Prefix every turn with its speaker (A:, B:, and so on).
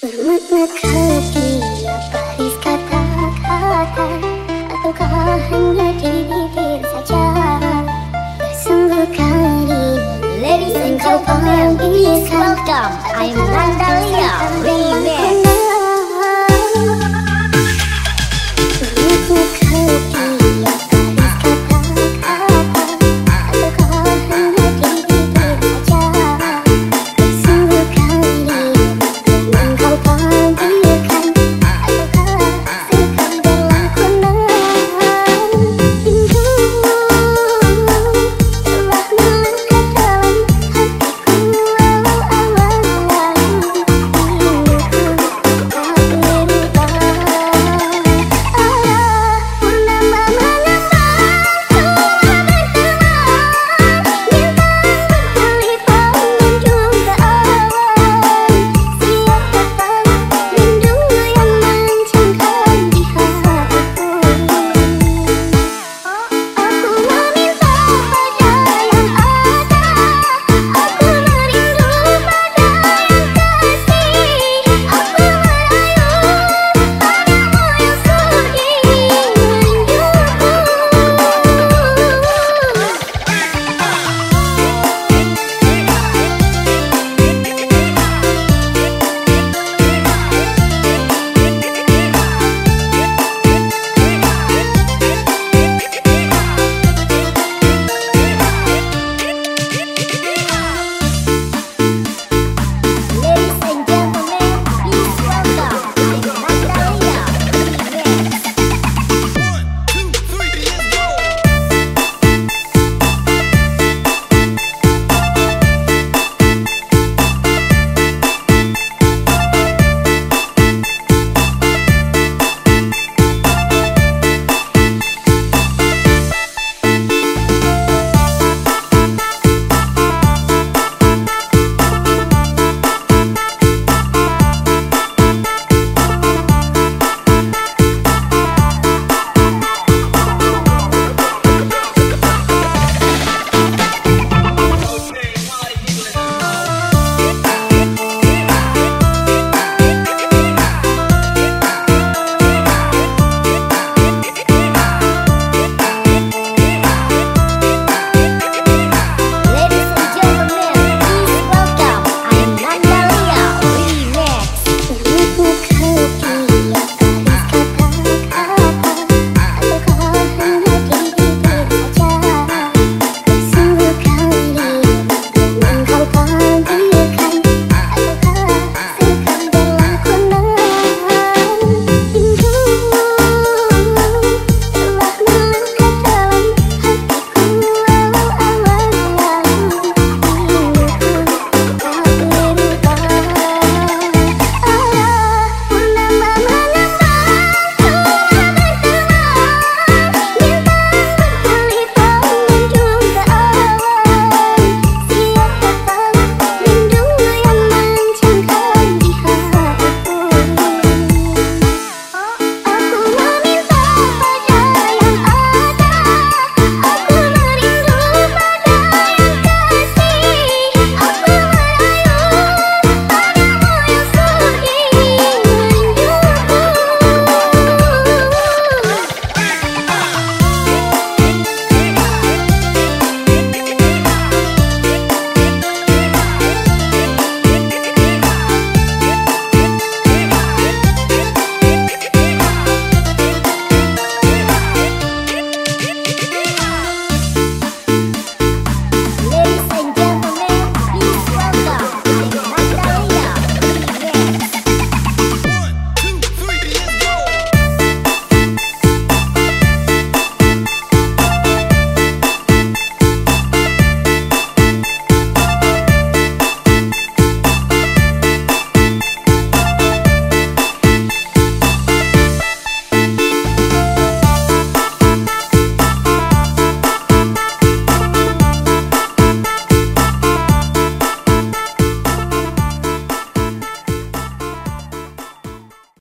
A: Kata-kata Ataukah hanya di saja kali
B: Ladies and gentlemen, please welcome I'm Nandalia